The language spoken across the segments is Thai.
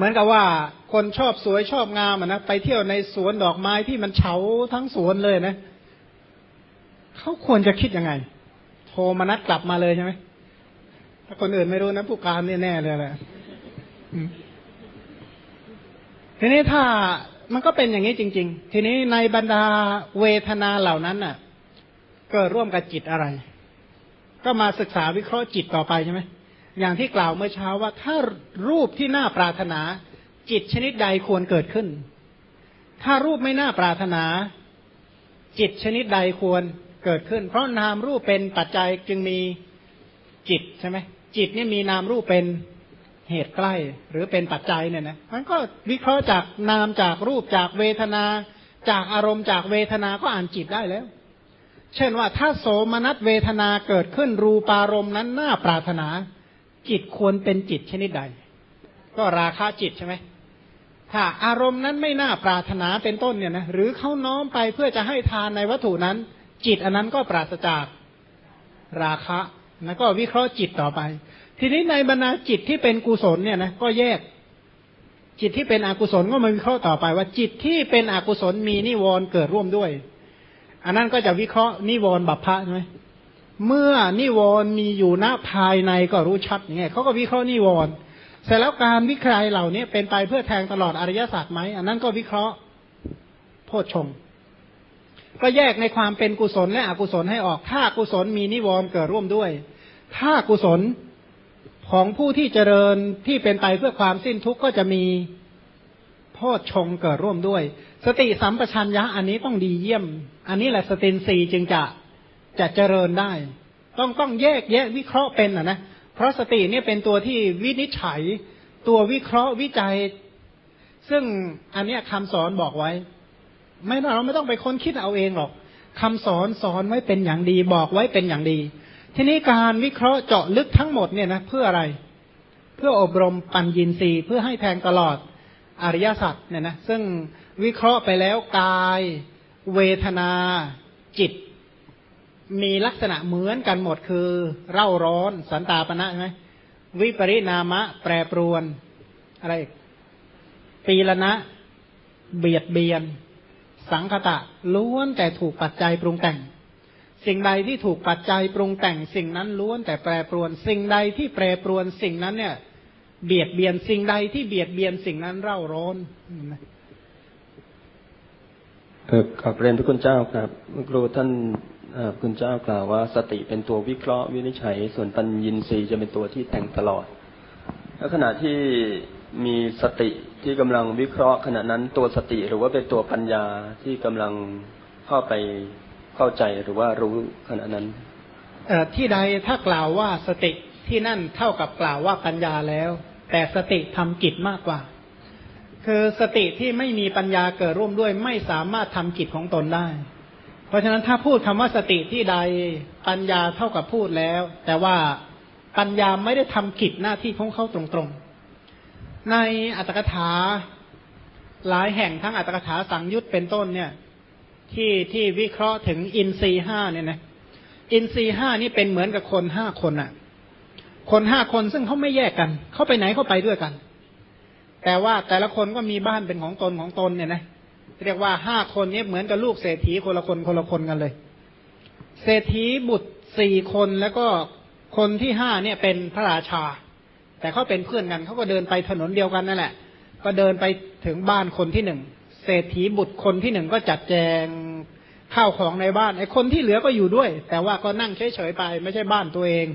เหมือนกับว่าคนชอบสวยชอบงามนะไปเที่ยวในสวนดอกไม้ที่มันเฉาทั้งสวนเลยนะเขาควรจะคิดยังไง โทรมานัดกลับมาเลยใช่ไหมถ้าคนอื่นไม่รู้นะผู้การนี่แน่เลยแหละทีนี้ถ้ามันก็เป็นอย่างนี้จริง ๆ ทีนี้ในบรรดาเวทนาเหล่านั้นน่ะ เกิดร่วมกับจิตอะไร ก็มาศึกษาวิเคราะห์จิตต่อไปใช่ไหม อย่างที่กล่าวเมื่อเช้าว่าถ้ารูปที่น่าปรารถนา จิตชนิดใดควรเกิดขึ้น ถ้ารูปไม่น่าปรารถนา จิตชนิดใดควรเกิดขึ้น เพราะนามรูปเป็นปัจจัยจึงมีจิตใช่ไหมจิตนี่มีนามรูปเป็นเหตุใกล้ หรือเป็นปัจจัยเนี่ยนะมันก็วิเคราะห์จากนามจากรูปจากเวทนา จากอารมณ์จากเวทนาก็อ่านจิตได้แล้ว เช่นว่าถ้าโสมนัสเวทนาเกิดขึ้นรูปารมณ์นั้นน่าปรารถนา จิตควรเป็นจิตชนิดใด ก็ราคะจิตใช่ไหมถ้าอารมณ์นั้นไม่น่าปรารถนาเป็นต้นเนี่ยนะหรือเขาน้อมไปเพื่อจะให้ทานในวัตถุนั้น จิตอันนั้นก็ปราศจากราคะ แล้วก็วิเคราะห์จิตต่อไป ทีนี้ในบรรดาจิตที่เป็นกุศลเนี่ยนะก็แยก จิตที่เป็นอกุศลก็มาวิเคราะห์ต่อไป ว่าจิตที่เป็นอกุศลมีนิวรณ์เกิดร่วมด้วย อันนั้นก็จะวิเคราะห์นิวรณ์บัพพะใช่ไหม เมื่อนิวรณ์มีอยู่ณภายในก็รู้ชัดอย่างเขาก็วิเคราะห์นิวรณ์เสร็จแล้วการวิเคราะห์เหล่านี้เป็นไปเพื่อแทงตลอดอริยศาสัจไหมอันนั้นก็วิเคราะห์โพชฌงก็แยกในความเป็นกุศลและอกุศลให้ออก ถ้ากุศลมีนิวรณ์เกิดร่วมด้วย ถ้ากุศลของผู้ที่เจริญที่เป็นไปเพื่อความสิ้นทุกข์ก็จะมีโพชฌงเกิดร่วมด้วย สติสัมปชัญญะอันนี้ต้องดีเยี่ยม อันนี้แหละสตินสีจึงจะ จะเจริญได้ ต้องต้องแยกแยะวิเคราะห์เป็นอะนะเพราะสติเนี่ยเป็นตัวที่วินิจฉัย ตัววิเคราะห์วิจัย ซึ่งอันนี้คำสอนบอกไว้ ไม่เราไม่ต้องไปค้นคิดเอาเองหรอกคำสอนสอนไว้เป็นอย่างดี บอกไว้เป็นอย่างดี ทีนี้การวิเคราะห์เจาะลึกทั้งหมดเนี่ยนะเพื่ออะไร เพื่ออบรมปัญญีสีเพื่อให้แทงตลอดอริยสัจเนี่ยนะซึ่งวิเคราะห์ไปแล้วกาย เวทนา จิต มีลักษณะเหมือนกันหมดคือ เร่าร้อน สันตาปณะใช่ไหมวิปริณามะ แปรปรวน อะไรอีกปีละนะ เบียดเบียน สังคตะล้วนแต่ถูกปัจจัยปรุงแต่ง สิ่งใดที่ถูกปัจจัยปรุงแต่ง สิ่งนั้นล้วนแต่แปรปรวน สิ่งใดที่แปรปรวน สิ่งนั้นเนี่ย เบียดเบียนสิ่งใดที่เบียดเบียนสิ่งนั้นเร่าร้อนเออขอบเรียนพระคุณเจ้าครับครูท่าน คุณเจ้ากล่าวว่าสติเป็นตัววิเคราะห์วินิจฉัย ส่วนปัญญินทรีย์จะเป็นตัวที่แต่งตลอด แล้วขณะที่มีสติที่กำลังวิเคราะห์ ขณะนั้นตัวสติหรือว่าเป็นตัวปัญญาที่กำลังเข้าไปเข้าใจหรือว่ารู้ขณะนั้นที่ใดถ้ากล่าวว่าสติที่นั่นเท่ากับกล่าวว่าปัญญาแล้ว แต่สติทำกิจมากกว่า คือสติที่ไม่มีปัญญาเกิดร่วมด้วยไม่สามารถทำกิจของตนได้ เพราะฉะนั้นถ้าพูดคำว่าสติที่ใดปัญญาเท่ากับพูดแล้ว แต่ว่าปัญญาไม่ได้ทำกิจหน้าที่ของเขาตรงๆ ในอัตถกถาหลายแห่งทั้งอัตถกถาสังยุตเป็นต้นเนี่ย ที่ที่วิเคราะห์ถึงอินทรีห้าเนี่ยนะอินทรีห้านี่เป็นเหมือนกับคนห้าคนอะ่ะ คนห้าคนซึ่งเขาไม่แยกกันเขาไปไหนเขาไปด้วยกัน แต่ว่าแต่ละคนก็มีบ้านเป็นของตนของตนเนี่ยนะ เรียกว่าห้าคนนี้เหมือนกับลูกเศรษฐีคนละคนคนละคนกันเลย เศรษฐีบุตรสี่คนแล้วก็คนที่ห้าเนี่ยเป็นพระราชา แต่เขาเป็นเพื่อนกันเขาก็เดินไปถนนเดียวกันนั่นแหละ ก็เดินไปถึงบ้านคนที่หนึ่งเศรษฐีบุตรคนที่หนึ่งก็จัดแจงข้าวของในบ้านไอ้คนที่เหลือก็อยู่ด้วย แต่ว่าก็นั่งเฉยๆไป ไม่ใช่บ้านตัวเอง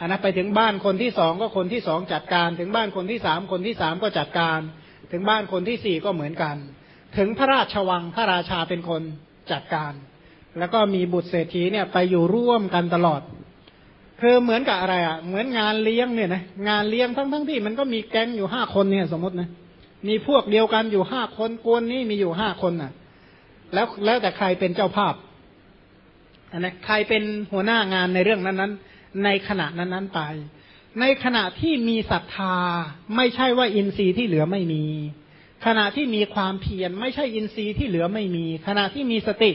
อันนั้นไปถึงบ้านคนที่สองก็คนที่สองจัดการ ถึงบ้านคนที่สามคนที่สามก็จัดการ ถึงบ้านคนที่สี่ก็เหมือนกัน ถึงพระราชวังพระราชาเป็นคนจัดการ แล้วก็มีบุตรเศรษฐีเนี่ยไปอยู่ร่วมกันตลอด คือเหมือนกับอะไรอะ เหมือนงานเลี้ยงเนี่ยนะงานเลี้ยงทั้งทั้งที่มันก็มีแก๊งอยู่ห้าคนเนี่ยสมมตินะมีพวกเดียวกันอยู่ห้าคนกวนนี้มีอยู่ห้าคนน่ะ แล้วแล้วแต่ใครเป็นเจ้าภาพอันนั้ใครเป็นหัวหน้างานในเรื่องนั้นๆ ในขณะนั้นๆไป ในขณะที่มีศรัทธาไม่ใช่ว่าอินทรีย์ที่เหลือไม่มี ขณะที่มีความเพียรไม่ใช่อินทรีย์ที่เหลือไม่มี ขณะที่มีสติ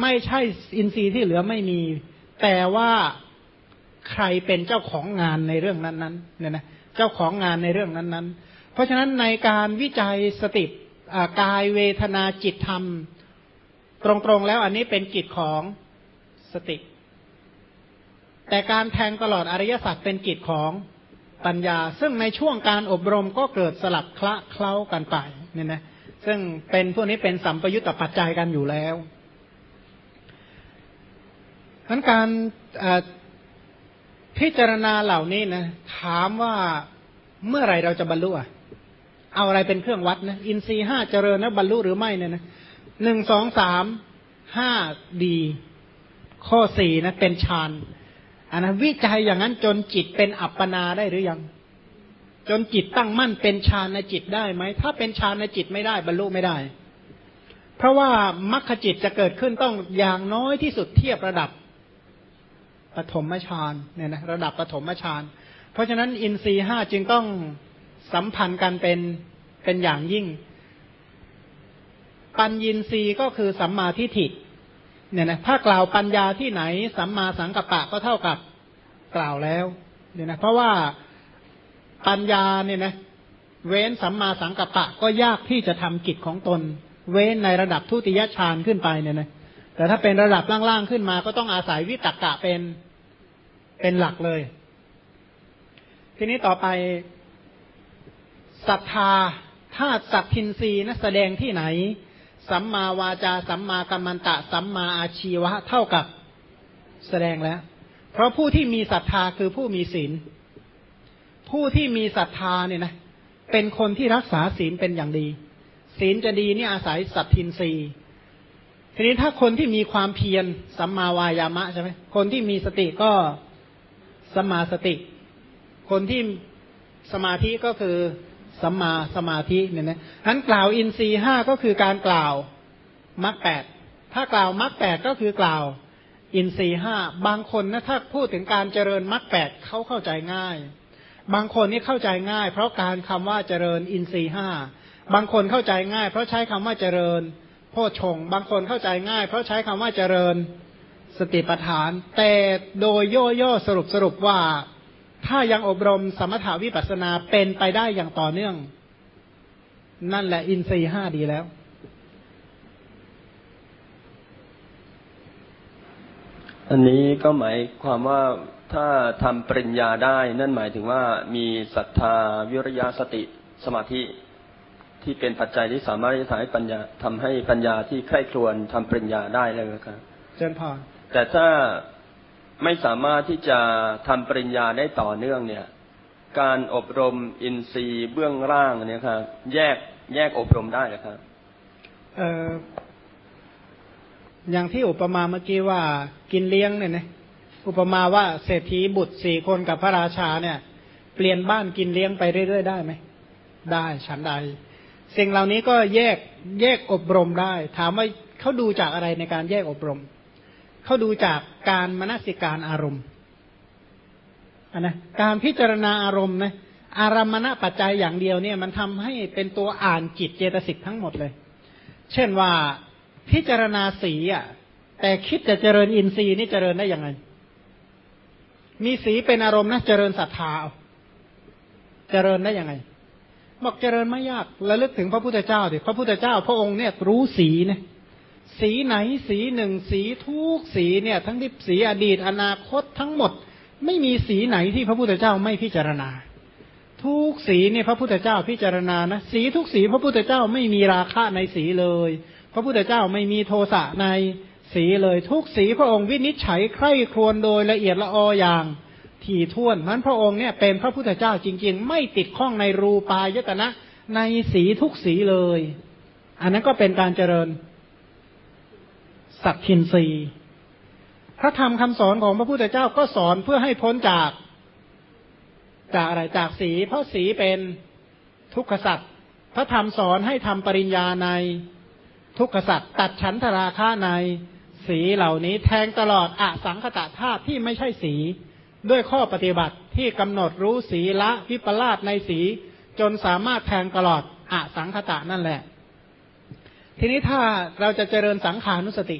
ไม่ใช่อินทรีย์ที่เหลือไม่มี แต่ว่าใครเป็นเจ้าของงานในเรื่องนั้นๆเนี่ยนะเจ้าของงานในเรื่องนั้นๆ เพราะฉะนั้นในการวิจัยสติกายเวทนาจิตธรรม ตรงๆแล้วอันนี้เป็นกิจของสติ แต่การแทงตลอดอริยสัจเป็นกิจของ ปัญญา ซึ่งในช่วงการอบรมก็เกิดสลับคละเคล้ากันไปเนี่ยนะซึ่งเป็นพวกนี้เป็นสัมปยุตตปัจจัยกันอยู่แล้วนั้นการพิจารณาเหล่านี้นะถามว่าเมื่อไรเราจะบรรลุอะเอาอะไรเป็นเครื่องวัดนะอินทรีห้าเจริญแล้วบรรลุหรือไม่เนี่ยนะหนึ่งสองสามห้าดี ข้อสี่นะเป็นฌาน อันนั้นวิจัยอย่างนั้นจนจิตเป็นอัปปนาได้หรือยัง จนจิตตั้งมั่นเป็นฌานในจิตได้ไหม ถ้าเป็นฌานในจิตไม่ได้บรรลุไม่ได้ เพราะว่ามรรคจิตจะเกิดขึ้นต้องอย่างน้อยที่สุดเทียบระดับปฐมฌานเนี่ยนะระดับปฐมฌานเพราะฉะนั้นอินทรีห้าจึงต้องสัมพันธ์กันเป็นเป็นอย่างยิ่ง ปัญญินทรีก็คือสัมมาทิฏฐิ เนี่ยนะถ้ากล่าวปัญญาที่ไหน สัมมาสังกัปปะก็เท่ากับกล่าวแล้วเนี่ยนะเพราะว่าปัญญาเนี่ยนะเว้นสัมมาสังกัปปะก็ยากที่จะทำกิจของตน เว้นในระดับทุติยฌานขึ้นไปเนี่ยนะแต่ถ้าเป็นระดับล่างๆขึ้นมา ก็ต้องอาศัยวิตกกะเป็นเป็นหลักเลย ทีนี้ต่อไปศรัทธาถ้าสัตทินรีนะแสดงที่ไหน สัมมาวาจา สัมมากัมมันตะ สัมมาอาชีวะ เท่ากับแสดงแล้ว เพราะผู้ที่มีศรัทธาคือผู้มีศีล ผู้ที่มีศรัทธาเนี่ยนะ เป็นคนที่รักษาศีลเป็นอย่างดี ศีลจะดีนี่อาศัยสัตทินรีทีนี้ถ้าคนที่มีความเพียรสัมมาวายามะใช่ไหมคนที่มีสติก็สมมาสติ คนที่สมาธิก็คือ สัมมาสมาธิเนี่ยนะทั้นกล่าวอินทรีห้าก็คือการกล่าวมรรคแปดถ้ากล่าวมรรคแปดก็คือกล่าว อินทรีห้าบางคนนะถ้าพูดถึงการเจริญมรรคแปดเขาเข้าใจง่าย บางคนนี่เข้าใจง่าย เพราะการคำว่าเจริญอินทรีห้าบางคนเข้าใจง่าย เพราะใช้คำว่าเจริญโพชงบางคนเข้าใจง่าย เพราะใช้คำว่าเจริญสติปัฏฐาน แต่โดยย่อๆสรุปสรุปว่า ถ้ายังอบรมสมถาวิปัสนาเป็นไปได้อย่างต่อเนื่อง นั่นแหละอินทรีห้าดีแล้ว อันนี้ก็หมายความว่าถ้าทำปริญญาได้ นั่นหมายถึงว่ามีศรัทธาวิริยะสติสมาธิที่เป็นปัจจัยที่สามารถจะทำให้ปัญญาทำให้ปัญญาที่ใคร่ครวญทำปริญญาได้เลยครับเจนพอแต่ถ้า ไม่สามารถที่จะทำปริญญาได้ต่อเนื่องเนี่ย การอบรมอินทรีย์เบื้องล่างเนี่ยครับแยกแยกอบรมได้หรือครับเอออย่างที่อุปมาเมื่อกี้ว่ากินเลี้ยงเนี่ยนะอุปมาว่าเศรษฐีบุตรสี่คนกับพระราชาเนี่ย เปลี่ยนบ้านกินเลี้ยงไปเรื่อยๆได้ไหมได้ฉันใดสิ่งเหล่านี้ก็แยกแยกอบรมได้ ถามว่าเขาดูจากอะไรในการแยกอบรมเขาดูจากการมนสิการอารมณ์นนะการพิจารณาอารมณ์นะอารมณปัจจัยอย่างเดียวเนี่ย มันทำให้เป็นตัวอ่านจิตเจตสิกทั้งหมดเลย เช่นว่าพิจารณาสีอะ แต่คิดจะเจริญอินทรีย์นี่เจริญได้ยังไง มีสีเป็นอารมณ์นะเจริญศรัทธาเจริญได้ยังไงบอกเจริญไม่ยากระลึกถึงพระพุทธเจ้าดิพระพุทธเจ้า พระองค์เนี่ยรู้สีเนี่ย สีไหนสีหนึ่งสีทุกสีเนี่ย ทั้งที่สีอดีตอนาคตทั้งหมด ไม่มีสีไหนที่พระพุทธเจ้าไม่พิจารณา ทุกสีเนี่ยพระพุทธเจ้าพิจารณานะสีทุกสีพระพุทธเจ้าไม่มีราคะในสีเลย พระพุทธเจ้าไม่มีโทสะในสีเลยทุกสีพระองค์วินิจฉัยใคร่ครวญโดยละเอียดละอออย่างถี่ถ้วนนั้นพระองค์เนี่ยเป็นพระพุทธเจ้าจริง ๆ ไม่ติดข้องในรูปายตนะในสีทุกสีเลย อันนั้นก็เป็นการเจริญ สักทินรีพระธรรมคำสอนของพระพุทธเจ้าก็สอนเพื่อให้พ้นจากจากอะไรจากสี เพราะสีเป็นทุกขสัตว์พระธรรมสอนให้ทำปริญญาในทุกขสัตว์ตัดฉันทราคาในสีเหล่านี้แทงตลอดอสังคตะธาตุที่ไม่ใช่สีด้วยข้อปฏิบัติที่กำหนดรู้สีละวิปลาสในสี จนสามารถแทงตลอดอสังคตะนั่นแหละ ทีนี้ถ้าเราจะเจริญสังขานุสติ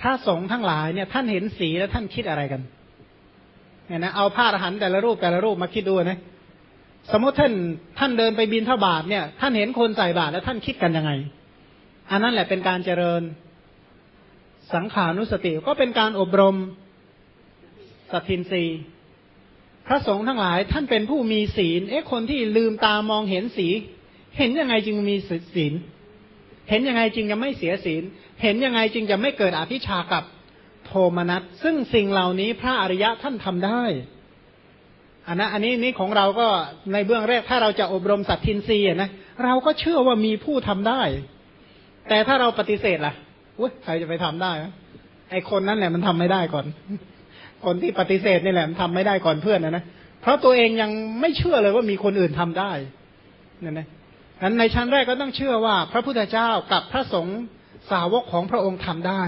ถ้าสงฆ์ทั้งหลายเนี่ยท่านเห็นสีแล้วท่านคิดอะไรกันเนี่ยนะเอาผ้าอรหันแต่ละรูปแต่ละรูปมาคิดดูนะสมมติท่านท่านเดินไปบินทบาทเนี่ย ท่านเห็นคนใส่บาตรแล้วท่านคิดกันยังไง อันนั้นแหละเป็นการเจริญสังขานุสติก็เป็นการอบรมสัตทินรีพระสงฆ์ทั้งหลายท่านเป็นผู้มีศีล เอ๊ะคนที่ลืมตามองเห็นสี เห็นยังไงจึงมีศีล เห็นยังไงจึงจะไม่เสียศีล เห็นยังไงจึงจะไม่เกิดอภิชากับโทมนัส ซึ่งสิ่งเหล่านี้พระอริยะท่านทำได้อันนะอันนี้นี่ของเราก็ในเบื้องแรกถ้าเราจะอบรมสัตทินรีนะเราก็เชื่อว่ามีผู้ทำได้ แต่ถ้าเราปฏิเสธล่ะใครจะไปทำได้ไอคนนั้นแหละมันทำไม่ได้ก่อน คนที่ปฏิเสธนี่แหละมันทำไม่ได้ก่อนเพื่อนนะนะเพราะตัวเองยังไม่เชื่อเลยว่ามีคนอื่นทำได้เนี่ยนะ นั้นในชั้นแรกก็ต้องเชื่อว่าพระพุทธเจ้ากับพระสงฆ์สาวกของพระองค์ทำได้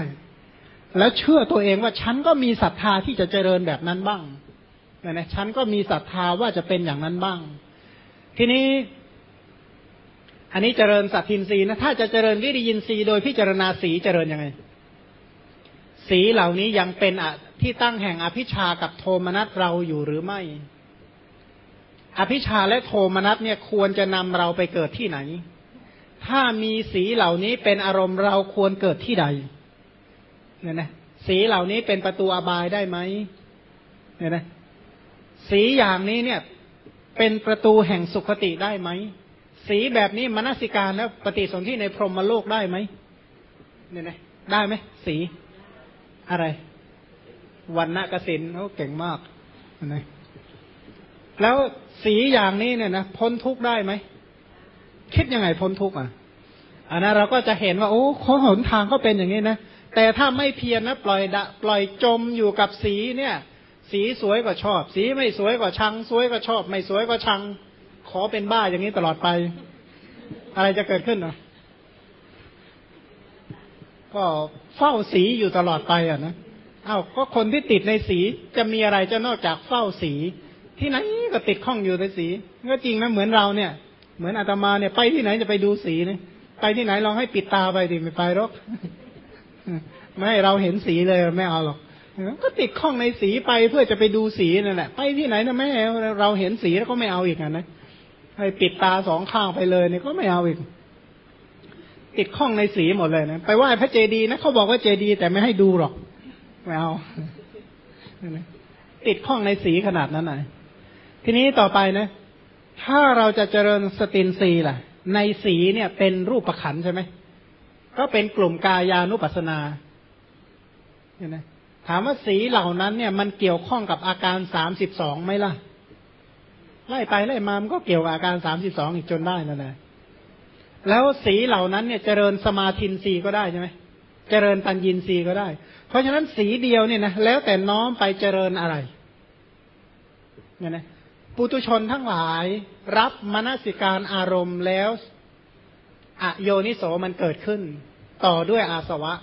แล้วเชื่อตัวเองว่าฉันก็มีศรัทธาที่จะเจริญแบบนั้นบ้างนี่ยนะฉันก็มีศรัทธาว่าจะเป็นอย่างนั้นบ้าง ทีนี้ อันนี้เจริญสัตทินรีนะถ้าจะเจริญวิริยินรีโดยพิจารณาสีเจริญยังไง สีเหล่านี้ยังเป็นที่ตั้งแห่งอภิชากับโทมนัสเราอยู่หรือไม่ อภิชาและโทมนัสเนี่ยควรจะนำเราไปเกิดที่ไหน ถ้ามีสีเหล่านี้เป็นอารมณ์เราควรเกิดที่ใดเนี่ยนะสีเหล่านี้เป็นประตูอบายได้ไหมเนี่ยนะสีอย่างนี้เนี่ย เป็นประตูแห่งสุขติได้ไหม สีแบบนี้มนสิการแล้วปฏิสนธิในพรหมโลกได้ไหมเนี่ยนะได้ไหมสีอะไรวันณะกสินเขาเก่งมากนะแล้ว สีอย่างนี้เนี่ยนะพ้นทุกข์ได้ไหม คิดยังไงพ้นทุกข์อะอันนั้นเราก็จะเห็นว่า โอ้ข้อหนทางก็เป็นอย่างนี้นะแต่ถ้าไม่เพียรนะปล่อยดะปล่อยจมอยู่กับสีเนี่ย สีสวยก็ชอบ สีไม่สวยก็ชัง สวยก็ชอบ ไม่สวยก็ชัง ขอเป็นบ้าอย่างนี้ตลอดไป อะไรจะเกิดขึ้นเนาะก็เฝ้าสีอยู่ตลอดไปอะนะอา้าวก็คนที่ติดในสีจะมีอะไรจะนอกจากเฝ้าสี ที่ไหนก็ติดข้องอยู่ในสีก็จริงนะเหมือนเราเนี่ย เหมือนอาตมาเนี่ยไปที่ไหนจะไปดูสีเนี่ยไปที่ไหนลองให้ปิดตาไปดิไม่ไปหรอกไม่ให้เราเห็นสีเลยไม่เอาหรอกก็ติดข้องในสีไปเพื่อจะไปดูสีนั่นแหละ ไปที่ไหนนะแม่เราเห็นสีแล้วก็ไม่เอาอีกนะให้ปิดตาสองข้างไปเลยเนี่ยก็ไม่เอาอีก ติดข้องในสีหมดเลยนะไปไหว้พระเจดีย์นะเขาบอกว่าเจดีย์แต่ไม่ให้ดูหรอกไม่เอาติดข้องในสีขนาดนั้นไหน ทีนี้ต่อไปนะ ถ้าเราจะเจริญสตินสีล่ะ ในสีเนี่ยเป็นรูปประขันใช่ไหมก็เป็นกลุ่มกายานุปัสนาเห็นไหมถามว่าสีเหล่านั้นเนี่ย มันเกี่ยวข้องกับอาการสามสิบสองไหมล่ะ ไล่ไปไล่มามันก็เกี่ยวกับอาการสามสิบสองอีกจนได้นั่นแหละแล้วสีเหล่านั้นเนี่ยเจริญสมาธินสีก็ได้ใช่ไหมเจริญปัญญินสีก็ได้ เพราะฉะนั้นสีเดียวเนี่ยนะแล้วแต่น้อมไปเจริญอะไรเนี่ยนะ ปุตุชนทั้งหลาย รับมนสิการอารมณ์แล้วอโยนิโสมันเกิดขึ้น ต่อด้วยอาสวะ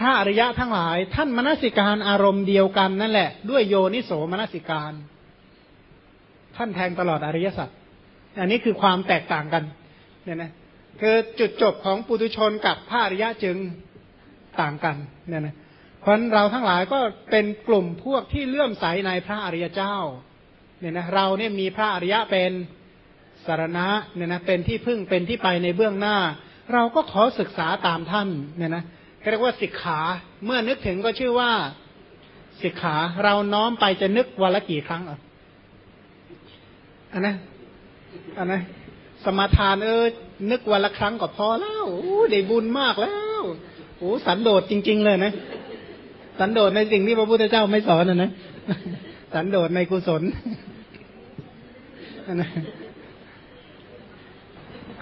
ถ้าอริยะทั้งหลาย ท่านมนสิการอารมณ์เดียวกันนั่นแหละ ด้วยโยนิโสมนสิการ ท่านแทงตลอดอริยสัจอันนี้คือความแตกต่างกันเนี่ยนะคือจุดจบของปุถุชนกับพระอริยะจึงต่างกันเนี่ยนะเพราะเราทั้งหลายก็เป็นกลุ่มพวกที่เลื่อมใสในพระอริยเจ้า เนี่ยนะเราเนี่ยมีพระอริยะเป็นสารณะเนี่ยนะเป็นที่พึ่งเป็นที่ไปในเบื้องหน้า เราก็ขอศึกษาตามท่านเนี่ยนะเรียกว่าสิกขาเมื่อนึกถึงก็ชื่อว่าสิกขาเราน้อมไปจะนึกวันละกี่ครั้งอะอันนะอันนะสมาทานเออนึกวันละครั้งก็พอแล้วโอ้ได้บุญมากแล้วโอ้สันโดษจริง ๆ เลยนะสันโดษในสิ่งที่พระพุทธเจ้าไม่สอนนะนะสันโดษในกุศล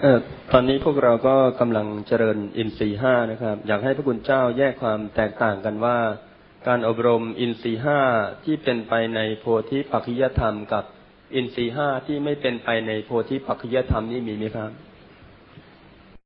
เออตอนนี้พวกเราก็กำลังเจริญอินทรีห้านะครับ อยากให้พระคุณเจ้าแยกความแตกต่างกันว่า การอบรมอินทรีห้าที่เป็นไปในโพธิปัจจยธรรมกับอินทรีห้าที่ไม่เป็นไปในโพธิปัจจยธรรมนี่มีไหมครับ